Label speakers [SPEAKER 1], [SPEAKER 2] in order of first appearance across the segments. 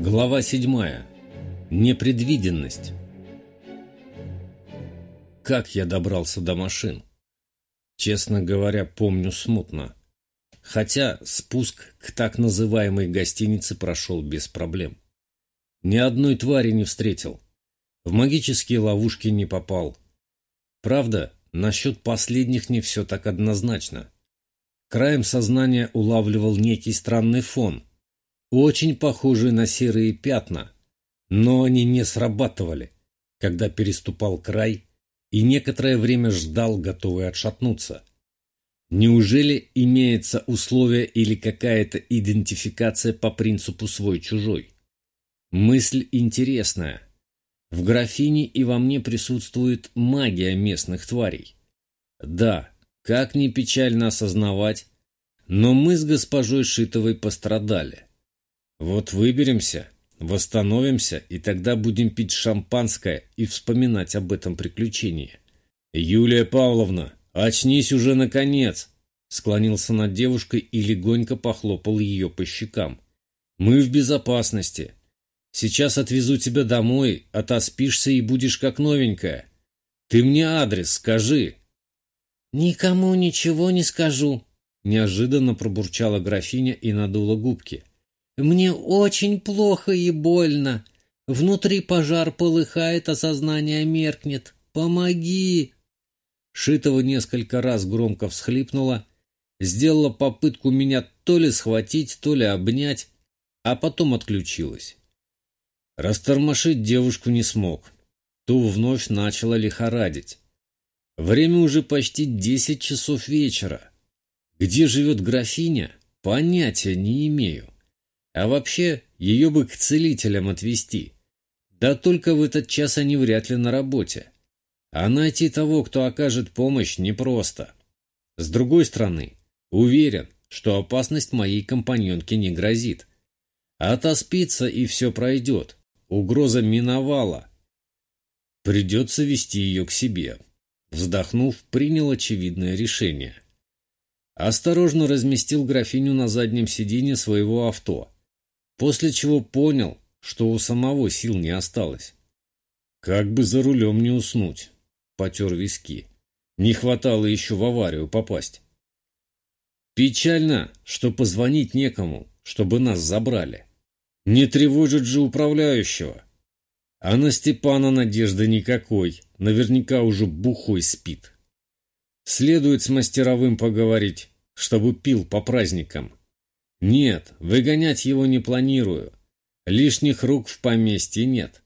[SPEAKER 1] Глава 7. Непредвиденность. Как я добрался до машин? Честно говоря, помню смутно. Хотя спуск к так называемой гостинице прошел без проблем. Ни одной твари не встретил. В магические ловушки не попал. Правда, насчет последних не все так однозначно. Краем сознания улавливал некий странный фон – очень похожие на серые пятна, но они не срабатывали, когда переступал край и некоторое время ждал, готовый отшатнуться. Неужели имеется условие или какая-то идентификация по принципу свой-чужой? Мысль интересная. В графине и во мне присутствует магия местных тварей. Да, как ни печально осознавать, но мы с госпожой Шитовой пострадали. Вот выберемся, восстановимся, и тогда будем пить шампанское и вспоминать об этом приключении. «Юлия Павловна, очнись уже наконец!» Склонился над девушкой и легонько похлопал ее по щекам. «Мы в безопасности. Сейчас отвезу тебя домой, отоспишься и будешь как новенькая. Ты мне адрес скажи».
[SPEAKER 2] «Никому ничего не скажу», —
[SPEAKER 1] неожиданно пробурчала графиня и надула губки.
[SPEAKER 2] Мне очень плохо и больно. Внутри пожар полыхает, а сознание меркнет. Помоги!»
[SPEAKER 1] Шитова несколько раз громко всхлипнула, сделала попытку меня то ли схватить, то ли обнять, а потом отключилась. Растормошить девушку не смог. Ту вновь начала лихорадить. Время уже почти десять часов вечера. Где живет графиня, понятия не имею. А вообще, ее бы к целителям отвезти. Да только в этот час они вряд ли на работе. А найти того, кто окажет помощь, непросто. С другой стороны, уверен, что опасность моей компаньонке не грозит. Отоспится и все пройдет. Угроза миновала. Придется вести ее к себе. Вздохнув, принял очевидное решение. Осторожно разместил графиню на заднем сиденье своего авто после чего понял, что у самого сил не осталось. Как бы за рулем не уснуть, потер виски. Не хватало еще в аварию попасть. Печально, что позвонить некому, чтобы нас забрали. Не тревожит же управляющего. А на Степана надежды никакой, наверняка уже бухой спит. Следует с мастеровым поговорить, чтобы пил по праздникам. Нет, выгонять его не планирую. Лишних рук в поместье нет.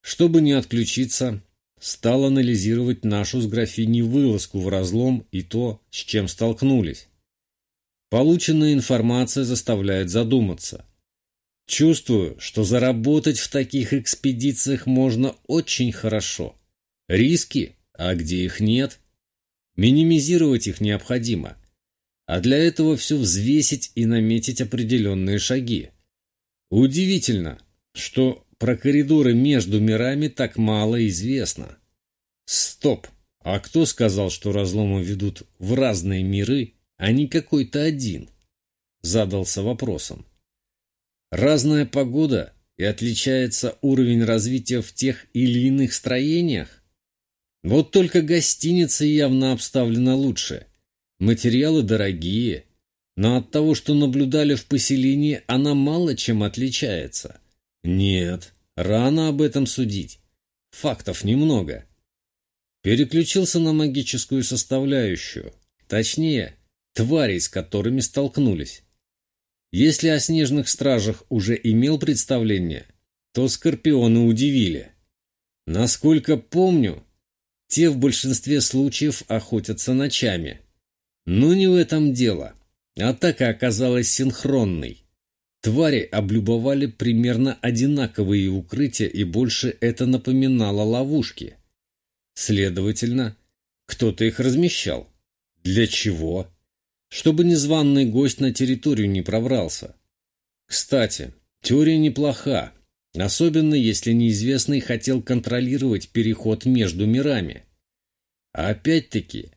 [SPEAKER 1] Чтобы не отключиться, стал анализировать нашу с графиней вылазку в разлом и то, с чем столкнулись. Полученная информация заставляет задуматься. Чувствую, что заработать в таких экспедициях можно очень хорошо. Риски, а где их нет? Минимизировать их необходимо – а для этого все взвесить и наметить определенные шаги. Удивительно, что про коридоры между мирами так мало известно. Стоп! А кто сказал, что разломы ведут в разные миры, а не какой-то один? Задался вопросом. Разная погода и отличается уровень развития в тех или иных строениях? Вот только гостиница явно обставлена лучше – Материалы дорогие, но от того, что наблюдали в поселении, она мало чем отличается. Нет, рано об этом судить. Фактов немного. Переключился на магическую составляющую, точнее, тварей, с которыми столкнулись. Если о снежных стражах уже имел представление, то скорпионы удивили. Насколько помню, те в большинстве случаев охотятся ночами – но не в этом дело. Атака оказалась синхронной. Твари облюбовали примерно одинаковые укрытия, и больше это напоминало ловушки. Следовательно, кто-то их размещал. Для чего? Чтобы незваный гость на территорию не пробрался. Кстати, теория неплоха, особенно если неизвестный хотел контролировать переход между мирами. А опять-таки,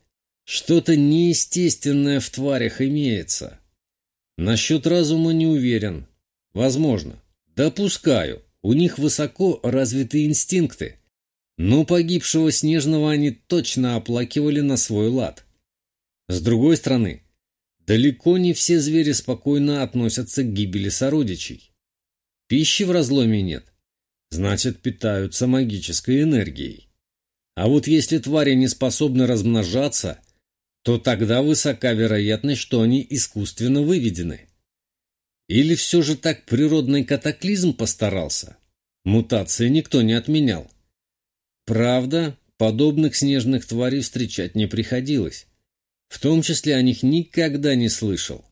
[SPEAKER 1] что-то неестественное в тварях имеется. Насчет разума не уверен. Возможно. Допускаю, у них высоко развитые инстинкты, но погибшего Снежного они точно оплакивали на свой лад. С другой стороны, далеко не все звери спокойно относятся к гибели сородичей. Пищи в разломе нет, значит питаются магической энергией. А вот если твари не способны размножаться, то тогда высока вероятность, что они искусственно выведены. Или все же так природный катаклизм постарался? Мутации никто не отменял. Правда, подобных снежных тварей встречать не приходилось. В том числе о них никогда не слышал.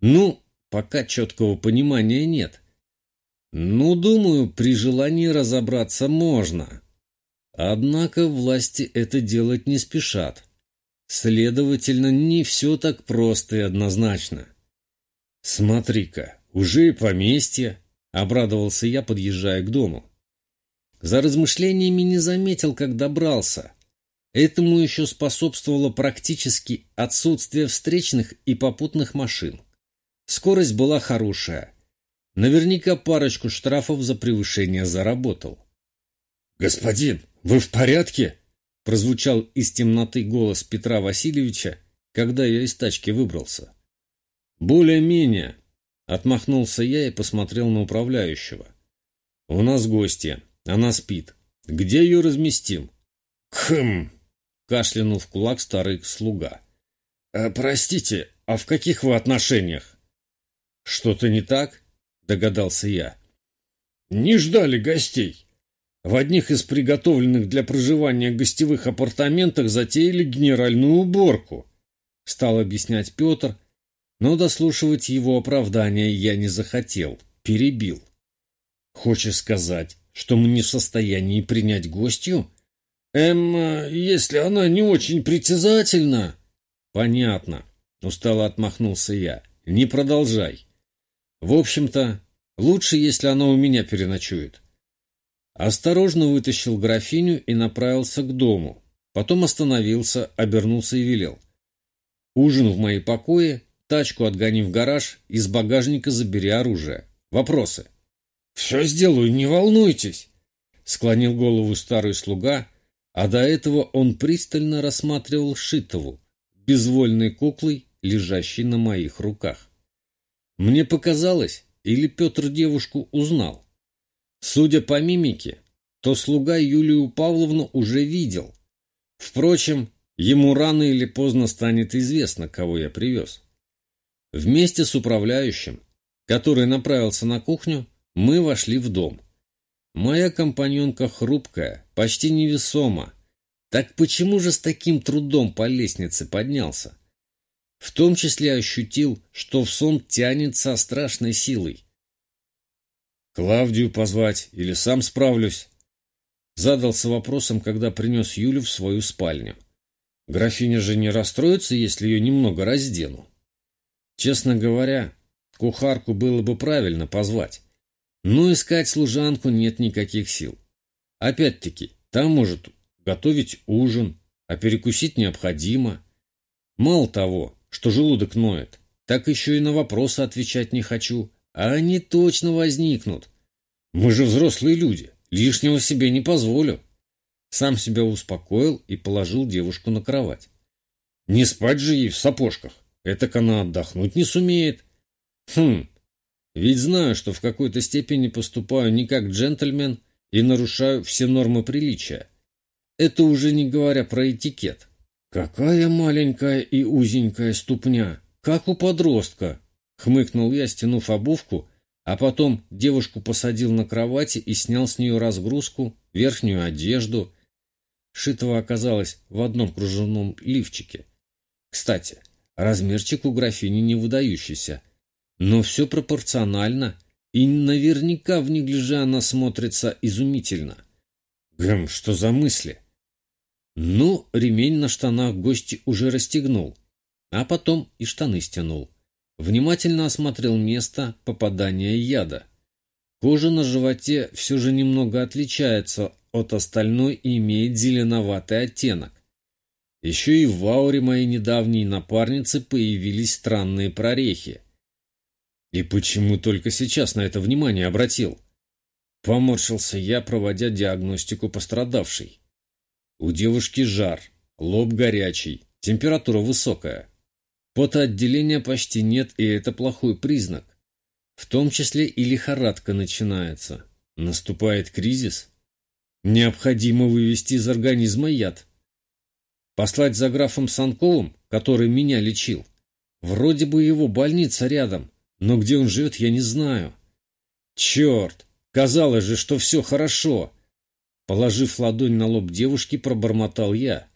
[SPEAKER 1] Ну, пока четкого понимания нет. Ну, думаю, при желании разобраться можно. Однако власти это делать не спешат. Следовательно, не все так просто и однозначно. «Смотри-ка, уже и поместье!» — обрадовался я, подъезжая к дому. За размышлениями не заметил, как добрался. Этому еще способствовало практически отсутствие встречных и попутных машин. Скорость была хорошая. Наверняка парочку штрафов за превышение заработал. «Господин, вы в порядке?» — прозвучал из темноты голос Петра Васильевича, когда я из тачки выбрался. «Более-менее», — отмахнулся я и посмотрел на управляющего. «У нас гостья, она спит. Где ее разместим?» «Хм!» — кашлянул в кулак старый слуга. «Э, «Простите, а в каких вы отношениях?» «Что-то не так?» — догадался я. «Не ждали гостей. В одних из приготовленных для проживания гостевых апартаментах затеяли генеральную уборку», — стал объяснять Петр, но дослушивать его оправдания я не захотел, перебил. «Хочешь сказать, что мы не в состоянии принять гостью?» «Эм, если она не очень притязательна...» «Понятно», — устало отмахнулся я. «Не продолжай. В общем-то, лучше, если она у меня переночует». Осторожно вытащил графиню и направился к дому. Потом остановился, обернулся и велел. «Ужин в мои покои Тачку отгони в гараж, из багажника забери оружие. Вопросы? «Все сделаю, не волнуйтесь!» Склонил голову старый слуга, а до этого он пристально рассматривал Шитову, безвольной куклой, лежащей на моих руках. Мне показалось, или Петр девушку узнал. Судя по мимике, то слуга Юлию Павловну уже видел. Впрочем, ему рано или поздно станет известно, кого я привез. Вместе с управляющим, который направился на кухню, мы вошли в дом. Моя компаньонка хрупкая, почти невесома. Так почему же с таким трудом по лестнице поднялся? В том числе ощутил, что в сон тянет со страшной силой. «Клавдию позвать или сам справлюсь?» Задался вопросом, когда принес Юлю в свою спальню. Графиня же не расстроится, если ее немного раздену. Честно говоря, кухарку было бы правильно позвать. Но искать служанку нет никаких сил. Опять-таки, там может готовить ужин, а перекусить необходимо. Мало того, что желудок ноет, так еще и на вопросы отвечать не хочу, а они точно возникнут. Мы же взрослые люди, лишнего себе не позволю. Сам себя успокоил и положил девушку на кровать. Не спать же ей в сапожках. Этак она отдохнуть не сумеет. Хм, ведь знаю, что в какой-то степени поступаю не как джентльмен и нарушаю все нормы приличия. Это уже не говоря про этикет. Какая маленькая и узенькая ступня, как у подростка, хмыкнул я, стянув обувку, а потом девушку посадил на кровати и снял с нее разгрузку, верхнюю одежду. Шитого оказалось в одном кружевном лифчике. Кстати, Размерчик у графини не выдающийся. Но все пропорционально, и наверняка в неглиже она смотрится изумительно. Гэм, что за мысли? Ну, ремень на штанах гости уже расстегнул, а потом и штаны стянул. Внимательно осмотрел место попадания яда. Кожа на животе все же немного отличается от остальной и имеет зеленоватый оттенок. Еще и в ауре моей недавней напарницы появились странные прорехи. И почему только сейчас на это внимание обратил? Поморщился я, проводя диагностику пострадавшей. У девушки жар, лоб горячий, температура высокая. Потоотделения почти нет, и это плохой признак. В том числе и лихорадка начинается. Наступает кризис. Необходимо вывести из организма яд. Послать за графом Санковым, который меня лечил. Вроде бы его больница рядом, но где он живет, я не знаю. Черт! Казалось же, что все хорошо. Положив ладонь на лоб девушки, пробормотал я.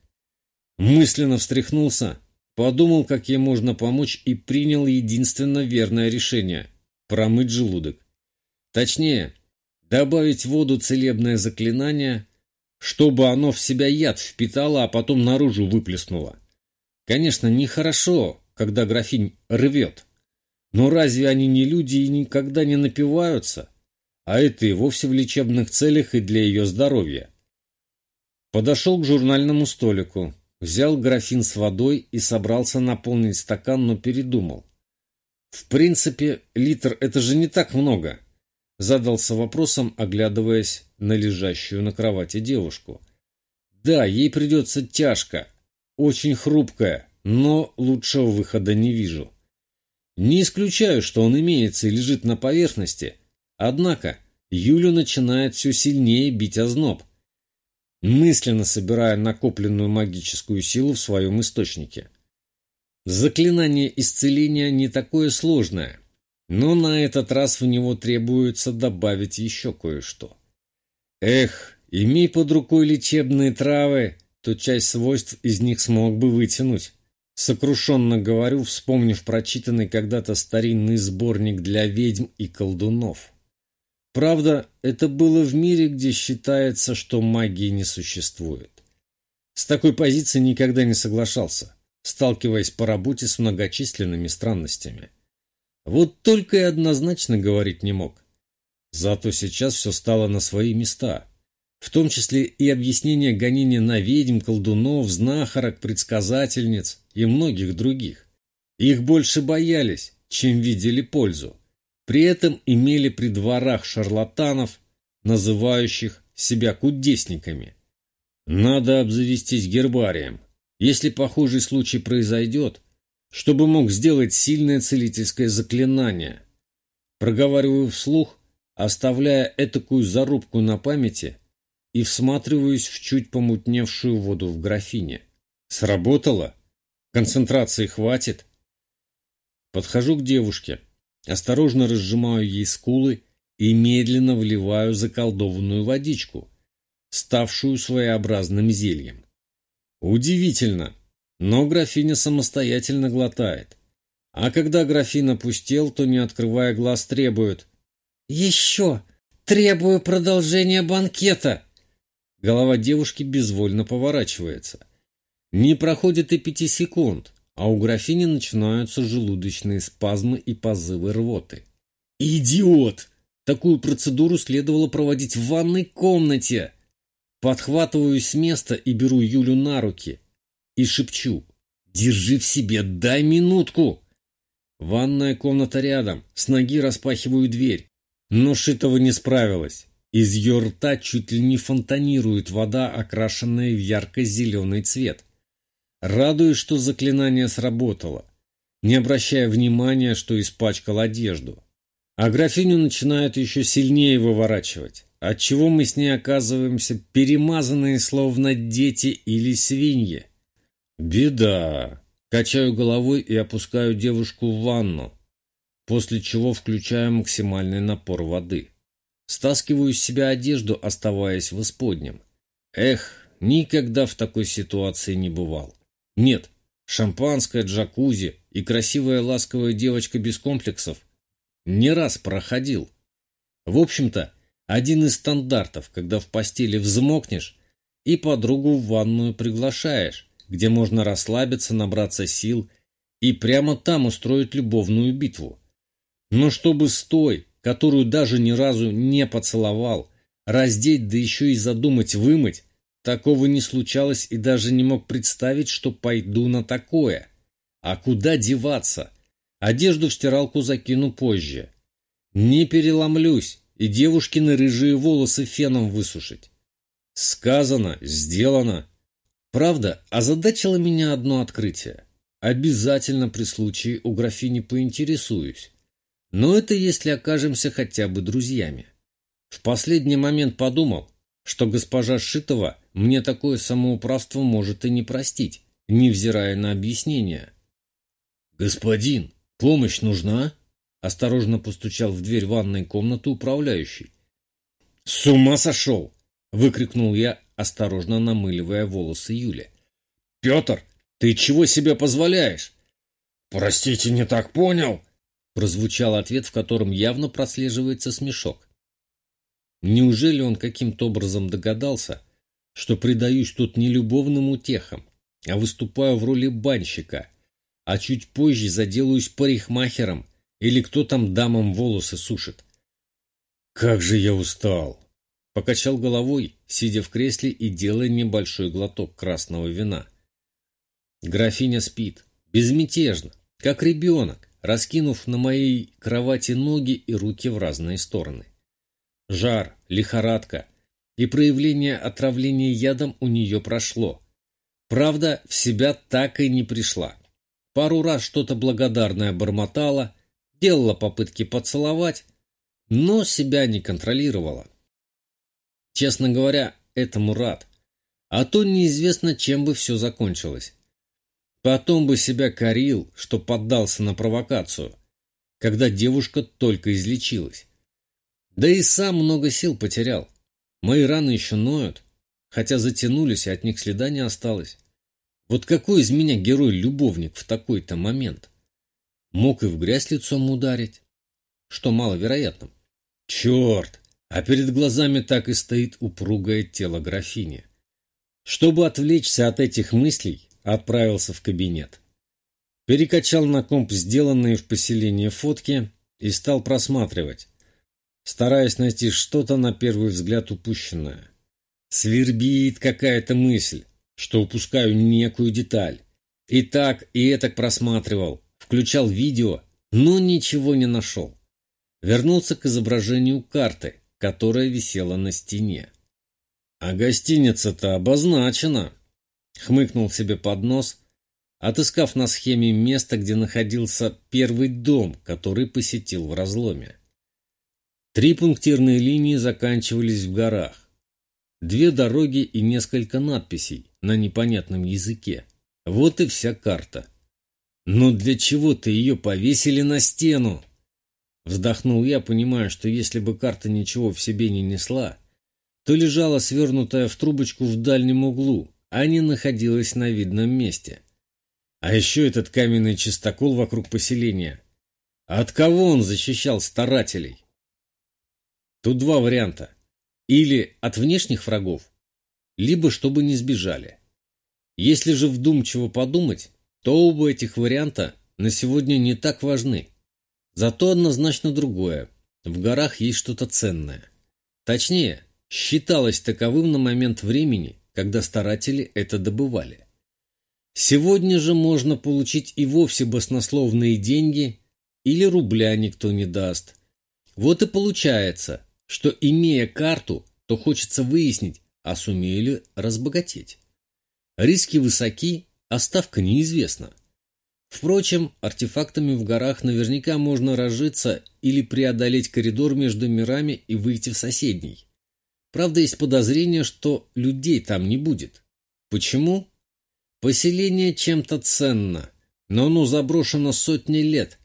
[SPEAKER 1] Мысленно встряхнулся, подумал, как ей можно помочь, и принял единственно верное решение – промыть желудок. Точнее, добавить в воду целебное заклинание, чтобы оно в себя яд впитало, а потом наружу выплеснуло. Конечно, нехорошо, когда графинь рвет. Но разве они не люди и никогда не напиваются? А это и вовсе в лечебных целях и для ее здоровья. Подошел к журнальному столику, взял графин с водой и собрался наполнить стакан, но передумал. В принципе, литр – это же не так много. Задался вопросом, оглядываясь на лежащую на кровати девушку. Да, ей придется тяжко, очень хрупкая, но лучшего выхода не вижу. Не исключаю, что он имеется и лежит на поверхности, однако Юлю начинает все сильнее бить озноб, мысленно собирая накопленную магическую силу в своем источнике. Заклинание исцеления не такое сложное, но на этот раз в него требуется добавить еще кое-что. Эх, имей под рукой лечебные травы, то часть свойств из них смог бы вытянуть. Сокрушенно говорю, вспомнив прочитанный когда-то старинный сборник для ведьм и колдунов. Правда, это было в мире, где считается, что магии не существует. С такой позиции никогда не соглашался, сталкиваясь по работе с многочисленными странностями. Вот только и однозначно говорить не мог. Зато сейчас все стало на свои места – в том числе и объяснение гонения на ведьм, колдунов, знахарок, предсказательниц и многих других. Их больше боялись, чем видели пользу. При этом имели при дворах шарлатанов, называющих себя кудесниками. Надо обзавестись гербарием, если похожий случай произойдет, чтобы мог сделать сильное целительское заклинание. Проговариваю вслух, оставляя этакую зарубку на памяти – и всматриваюсь в чуть помутневшую воду в графине. Сработало? Концентрации хватит? Подхожу к девушке, осторожно разжимаю ей скулы и медленно вливаю заколдованную водичку, ставшую своеобразным зельем. Удивительно, но графиня самостоятельно глотает. А когда графин опустел, то, не открывая глаз, требует «Еще! Требую продолжения банкета!» Голова девушки безвольно поворачивается. Не проходит и пяти секунд, а у графини начинаются желудочные спазмы и позывы рвоты. «Идиот! Такую процедуру следовало проводить в ванной комнате!» Подхватываюсь с места и беру Юлю на руки. И шепчу. «Держи в себе, дай минутку!» Ванная комната рядом. С ноги распахиваю дверь. Но Шитова не справилась. Из ее рта чуть ли не фонтанирует вода, окрашенная в ярко-зеленый цвет. Радуюсь, что заклинание сработало, не обращая внимания, что испачкал одежду. А графиню начинает еще сильнее выворачивать, отчего мы с ней оказываемся перемазанные, словно дети или свиньи. Беда. Качаю головой и опускаю девушку в ванну, после чего включаю максимальный напор воды. Стаскиваю с себя одежду, оставаясь в исподнем. Эх, никогда в такой ситуации не бывал. Нет, шампанское, джакузи и красивая ласковая девочка без комплексов не раз проходил. В общем-то, один из стандартов, когда в постели взмокнешь и подругу в ванную приглашаешь, где можно расслабиться, набраться сил и прямо там устроить любовную битву. Но чтобы с той, которую даже ни разу не поцеловал, раздеть, да еще и задумать вымыть, такого не случалось и даже не мог представить, что пойду на такое. А куда деваться? Одежду в стиралку закину позже. Не переломлюсь и девушкины рыжие волосы феном высушить. Сказано, сделано. Правда, озадачило меня одно открытие. Обязательно при случае у графини поинтересуюсь. Но это если окажемся хотя бы друзьями. В последний момент подумал, что госпожа Шитова мне такое самоуправство может и не простить, невзирая на объяснения. «Господин, помощь нужна?» Осторожно постучал в дверь ванной комнаты управляющий. «С ума сошел!» — выкрикнул я, осторожно намыливая волосы Юли. «Петр, ты чего себе позволяешь?» «Простите, не так понял!» Прозвучал ответ, в котором явно прослеживается смешок. Неужели он каким-то образом догадался, что предаюсь тут не любовным утехам, а выступаю в роли банщика, а чуть позже заделаюсь парикмахером или кто там дамам волосы сушит? «Как же я устал!» Покачал головой, сидя в кресле и делая небольшой глоток красного вина. Графиня спит, безмятежно, как ребенок, раскинув на моей кровати ноги и руки в разные стороны. Жар, лихорадка и проявление отравления ядом у нее прошло. Правда, в себя так и не пришла. Пару раз что-то благодарное бормотала, делала попытки поцеловать, но себя не контролировала. Честно говоря, этому рад. А то неизвестно, чем бы все закончилось. Потом бы себя корил, что поддался на провокацию, когда девушка только излечилась. Да и сам много сил потерял. Мои раны еще ноют, хотя затянулись, и от них следа не осталось. Вот какой из меня герой-любовник в такой-то момент? Мог и в грязь лицом ударить, что маловероятно. Черт! А перед глазами так и стоит упругое тело графини. Чтобы отвлечься от этих мыслей, отправился в кабинет. Перекачал на комп сделанные в поселении фотки и стал просматривать, стараясь найти что-то на первый взгляд упущенное. Свербит какая-то мысль, что упускаю некую деталь. И так, и этак просматривал, включал видео, но ничего не нашел. Вернулся к изображению карты, которая висела на стене. А гостиница-то обозначена, хмыкнул себе под нос, отыскав на схеме место, где находился первый дом, который посетил в разломе. Три пунктирные линии заканчивались в горах. Две дороги и несколько надписей на непонятном языке. Вот и вся карта. Но для чего-то ее повесили на стену. Вздохнул я, понимая, что если бы карта ничего в себе не несла, то лежала свернутая в трубочку в дальнем углу, а не находилась на видном месте. А еще этот каменный чистокол вокруг поселения. От кого он защищал старателей? Тут два варианта. Или от внешних врагов, либо чтобы не сбежали. Если же вдумчиво подумать, то оба этих варианта на сегодня не так важны. Зато однозначно другое. В горах есть что-то ценное. Точнее, считалось таковым на момент времени, когда старатели это добывали. Сегодня же можно получить и вовсе баснословные деньги, или рубля никто не даст. Вот и получается, что, имея карту, то хочется выяснить, а сумею ли разбогатеть. Риски высоки, а ставка неизвестна. Впрочем, артефактами в горах наверняка можно разжиться или преодолеть коридор между мирами и выйти в соседний. Правда, есть подозрение, что людей там не будет. Почему? Поселение чем-то ценно, но оно заброшено сотни лет,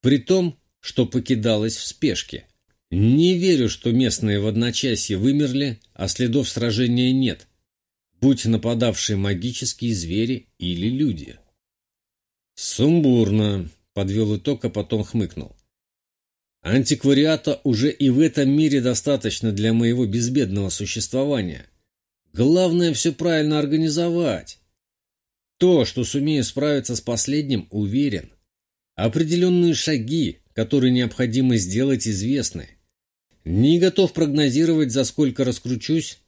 [SPEAKER 1] при том, что покидалось в спешке. Не верю, что местные в одночасье вымерли, а следов сражения нет, будь нападавшие магические звери или люди. «Сумбурно», — подвел итог, а потом хмыкнул. «Антиквариата уже и в этом мире достаточно для моего безбедного существования. Главное все правильно организовать. То, что сумею справиться с последним, уверен. Определенные шаги, которые необходимо сделать, известны. Не готов прогнозировать, за сколько раскручусь,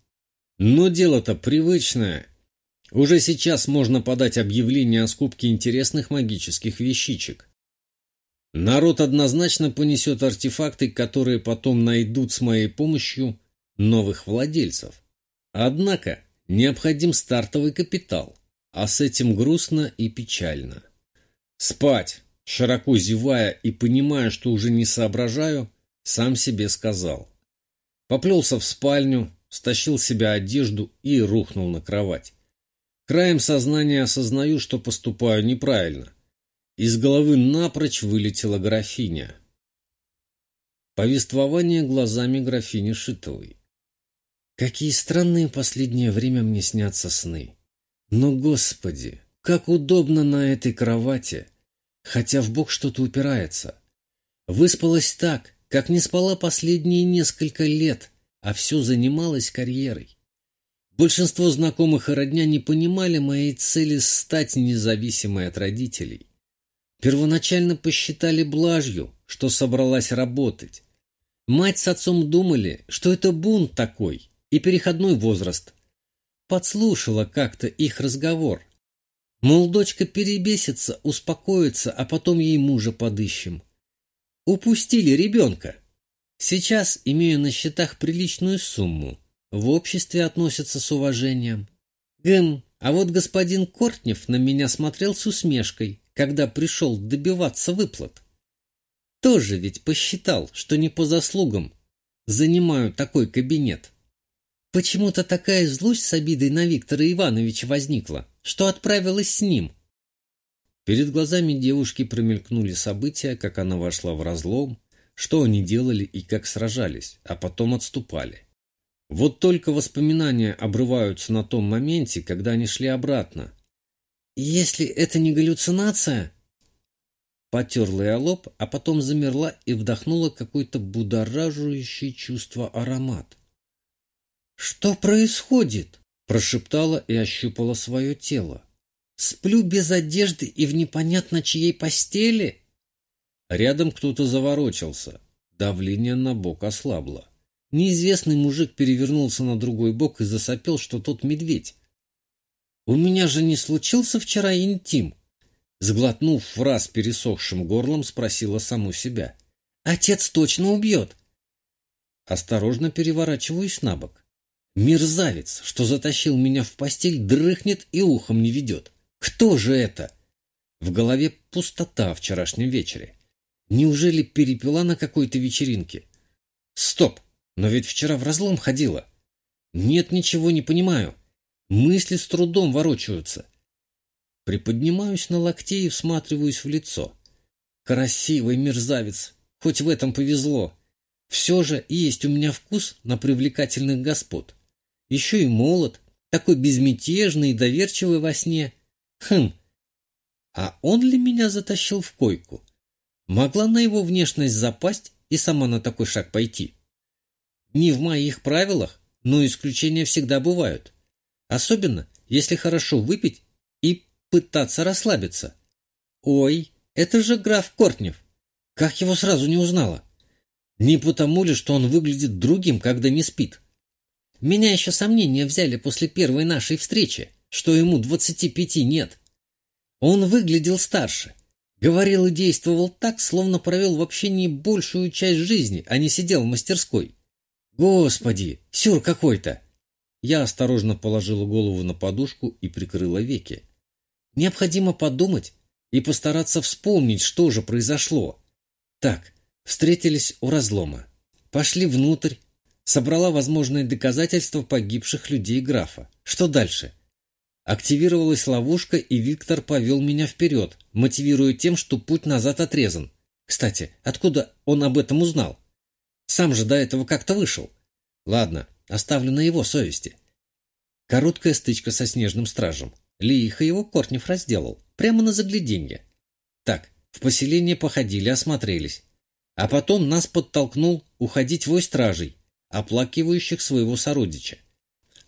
[SPEAKER 1] но дело-то привычное, уже сейчас можно подать объявление о скупке интересных магических вещичек. Народ однозначно понесет артефакты, которые потом найдут с моей помощью новых владельцев. Однако необходим стартовый капитал, а с этим грустно и печально. Спать, широко зевая и понимая, что уже не соображаю, сам себе сказал. Поплелся в спальню, стащил себя одежду и рухнул на кровать. Краем сознания осознаю, что поступаю неправильно. Из головы напрочь вылетела графиня. Повествование глазами графини Шитовой. Какие странные последнее время мне снятся сны. Но, Господи, как удобно на этой кровати, хотя в бок что-то упирается. Выспалась так, как не спала последние несколько лет, а все занималась карьерой. Большинство знакомых и родня не понимали моей цели стать независимой от родителей. Первоначально посчитали блажью, что собралась работать. Мать с отцом думали, что это бунт такой и переходной возраст. Подслушала как-то их разговор. Мол, дочка перебесится, успокоится, а потом ей мужа подыщем. Упустили ребенка. Сейчас имею на счетах приличную сумму. В обществе относятся с уважением. Гэм, а вот господин Кортнев на меня смотрел с усмешкой, когда пришел добиваться выплат. Тоже ведь посчитал, что не по заслугам занимаю такой кабинет. Почему-то такая злость с обидой на Виктора Ивановича возникла, что отправилась с ним, Перед глазами девушки промелькнули события, как она вошла в разлом, что они делали и как сражались, а потом отступали. Вот только воспоминания обрываются на том моменте, когда они шли обратно. «Если это не галлюцинация...» Потерла я лоб, а потом замерла и вдохнула какой-то будоражащий чувство аромат. «Что происходит?» – прошептала и ощупала свое тело. Сплю без одежды и в непонятно чьей постели? Рядом кто-то заворочился. Давление на бок ослабло. Неизвестный мужик перевернулся на другой бок и засопел, что тот медведь. «У меня же не случился вчера интим?» Сглотнув в раз пересохшим горлом, спросила саму себя. «Отец точно убьет!» Осторожно переворачиваюсь на бок. Мерзавец, что затащил меня в постель, дрыхнет и ухом не ведет. Кто же это? В голове пустота вчерашнем вечере. Неужели перепила на какой-то вечеринке? Стоп! Но ведь вчера в разлом ходила. Нет, ничего не понимаю. Мысли с трудом ворочаются. Приподнимаюсь на локте и всматриваюсь в лицо. Красивый мерзавец, хоть в этом повезло. Все же есть у меня вкус на привлекательных господ. Еще и молод, такой безмятежный и доверчивый во сне. Хм, а он ли меня затащил в койку? Могла на его внешность запасть и сама на такой шаг пойти? Не в моих правилах, но исключения всегда бывают. Особенно, если хорошо выпить и пытаться расслабиться. Ой, это же граф Кортнев. Как его сразу не узнала? Не потому ли, что он выглядит другим, когда не спит? Меня еще сомнения взяли после первой нашей встречи что ему двадцати пяти нет. Он выглядел старше, говорил и действовал так, словно провел в общении большую часть жизни, а не сидел в мастерской. Господи, сюр какой-то! Я осторожно положила голову на подушку и прикрыла веки. Необходимо подумать и постараться вспомнить, что же произошло. Так, встретились у разлома. Пошли внутрь, собрала возможные доказательства погибших людей графа. Что дальше? Активировалась ловушка, и Виктор повел меня вперед, мотивируя тем, что путь назад отрезан. Кстати, откуда он об этом узнал? Сам же до этого как-то вышел. Ладно, оставлю на его совести. Короткая стычка со снежным стражем. Лихо его Кортнев разделал. Прямо на загляденье. Так, в поселение походили, осмотрелись. А потом нас подтолкнул уходить вой стражей, оплакивающих своего сородича.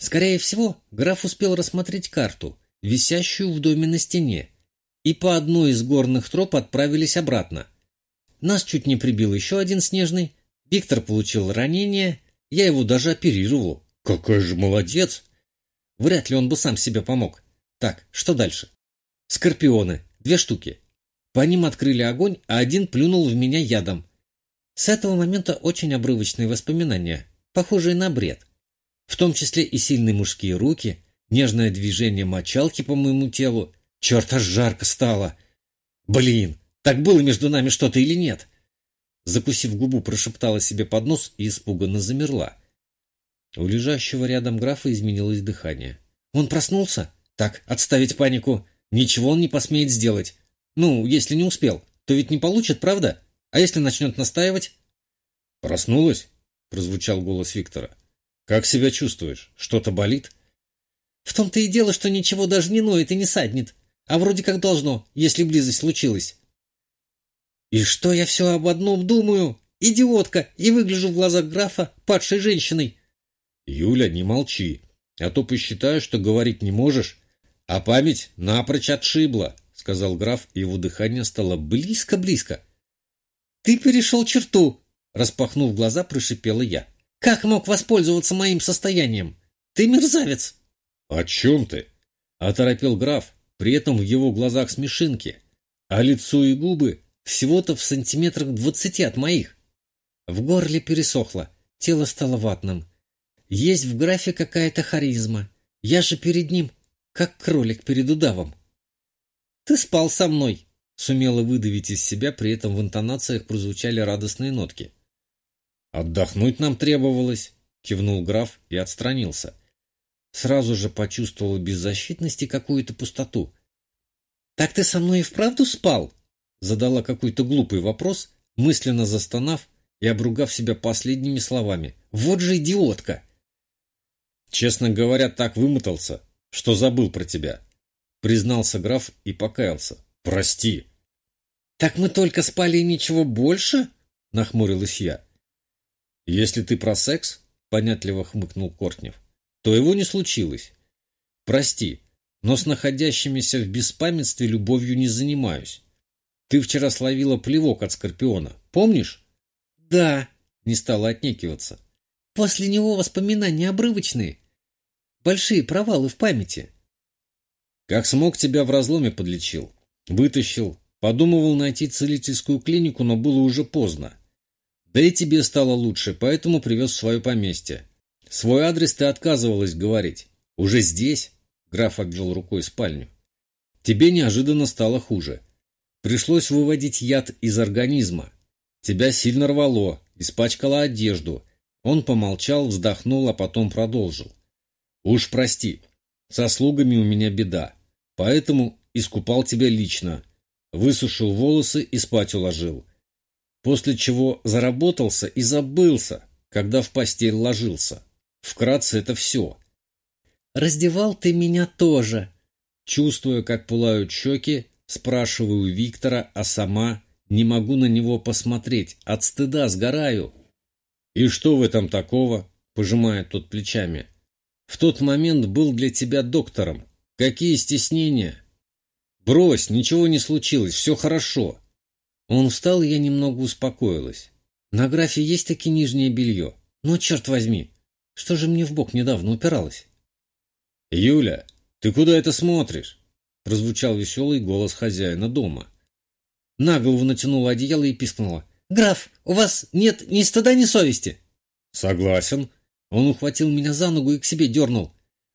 [SPEAKER 1] Скорее всего, граф успел рассмотреть карту, висящую в доме на стене, и по одной из горных троп отправились обратно. Нас чуть не прибил еще один снежный, Виктор получил ранение, я его даже оперировал. Какой же молодец! Вряд ли он бы сам себе помог. Так, что дальше? Скорпионы, две штуки.
[SPEAKER 2] По ним открыли огонь, а один плюнул в меня ядом. С этого момента очень обрывочные воспоминания, похожие на бред. В том числе и сильные мужские руки, нежное движение мочалки по моему телу. Черт, аж жарко стало. Блин, так было между нами что-то или нет? Закусив губу, прошептала себе под нос и испуганно замерла. У лежащего рядом графа изменилось дыхание. Он проснулся? Так, отставить панику. Ничего он не посмеет сделать. Ну, если не успел, то ведь не получит, правда? А если начнет настаивать?
[SPEAKER 1] Проснулась? Прозвучал голос Виктора. Как себя чувствуешь? Что-то болит?
[SPEAKER 2] В том-то и дело, что ничего даже не ноет и не саднет. А вроде как должно, если близость случилась. И что я все об одном думаю? Идиотка! И выгляжу в глазах графа падшей женщиной.
[SPEAKER 1] Юля, не молчи, а то посчитаю, что говорить не можешь, а память напрочь отшибла, сказал граф, и его дыхание стало близко-близко.
[SPEAKER 2] Ты перешел черту, распахнув глаза, прошипела я. Как мог воспользоваться моим состоянием? Ты мерзавец!
[SPEAKER 1] О чем ты? Оторопел граф, при этом в его глазах смешинки, а лицо и губы всего-то в сантиметрах двадцати от моих.
[SPEAKER 2] В горле пересохло, тело стало ватным. Есть в графе какая-то харизма. Я же перед ним, как кролик перед удавом. «Ты спал со мной!» — сумела выдавить из себя, при этом в интонациях прозвучали радостные нотки.
[SPEAKER 1] «Отдохнуть нам требовалось!» — кивнул граф и отстранился. Сразу же почувствовал беззащитность и какую-то пустоту.
[SPEAKER 2] «Так ты со мной и вправду спал?» — задала какой-то глупый вопрос, мысленно застонав и обругав себя последними словами. «Вот же идиотка!»
[SPEAKER 1] Честно говоря, так вымотался, что забыл про тебя. Признался граф и покаялся. Прости.
[SPEAKER 2] Так мы только спали и ничего больше? Нахмурилась я.
[SPEAKER 1] Если ты про секс, понятливо хмыкнул Кортнев, то его не случилось. Прости, но с находящимися в беспамятстве любовью не занимаюсь. Ты вчера словила плевок от Скорпиона, помнишь?
[SPEAKER 2] Да,
[SPEAKER 1] не стала отнекиваться.
[SPEAKER 2] После него воспоминания обрывочные. Большие провалы в памяти.
[SPEAKER 1] Как смог, тебя в разломе подлечил. Вытащил. Подумывал найти целительскую клинику, но было уже поздно. Да и тебе стало лучше, поэтому привез в свое поместье. Свой адрес ты отказывалась говорить. Уже здесь, граф обвел рукой спальню. Тебе неожиданно стало хуже. Пришлось выводить яд из организма. Тебя сильно рвало, испачкало одежду, он помолчал, вздохнул, а потом продолжил. «Уж прости, со слугами у меня беда, поэтому искупал тебя лично, высушил волосы и спать уложил. После чего заработался и забылся, когда в постель ложился. Вкратце это все.
[SPEAKER 2] «Раздевал ты меня тоже!»
[SPEAKER 1] Чувствуя, как пылают щеки, спрашиваю Виктора, а сама не могу на него посмотреть, от стыда сгораю. «И что в этом такого?» – пожимает тот плечами. «В тот момент был для тебя доктором. Какие стеснения?» «Брось, ничего не случилось, все хорошо». Он встал, и я немного успокоилась. На графе есть таки нижнее белье. Но, черт возьми, что же мне в бок недавно упиралось? «Юля, ты куда это смотришь?» Прозвучал веселый голос хозяина дома.
[SPEAKER 2] На голову натянула одеяло и пискнула. «Граф, у вас нет ни стыда, ни совести?»
[SPEAKER 1] «Согласен».
[SPEAKER 2] Он ухватил меня за ногу и к себе дернул,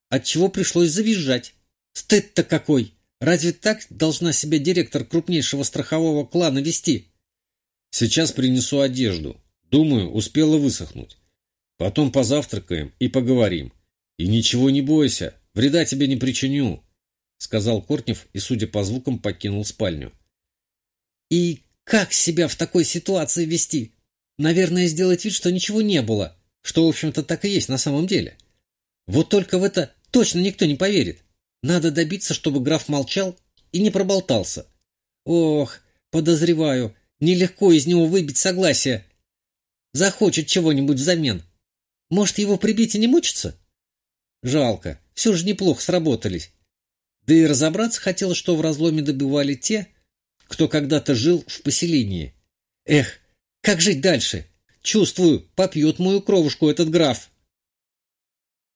[SPEAKER 2] отчего пришлось завизжать. «Стыд-то какой! Разве так должна себя директор крупнейшего страхового клана вести?»
[SPEAKER 1] «Сейчас принесу одежду. Думаю, успела высохнуть. Потом позавтракаем и поговорим. И ничего не бойся, вреда тебе не причиню», — сказал Кортнев и, судя по звукам, покинул спальню.
[SPEAKER 2] «И как себя в такой ситуации вести? Наверное, сделать вид, что ничего не было, что, в общем-то, так и есть на самом деле. Вот только в это точно никто не поверит. Надо добиться, чтобы граф молчал и не проболтался. Ох, подозреваю, нелегко из него выбить согласие. Захочет чего-нибудь взамен. Может, его прибить и не мучиться? Жалко, все же неплохо сработались. Да и разобраться хотелось, что в разломе добивали те, кто когда-то жил в поселении. Эх, как жить дальше? Чувствую, попьет мою кровушку этот граф.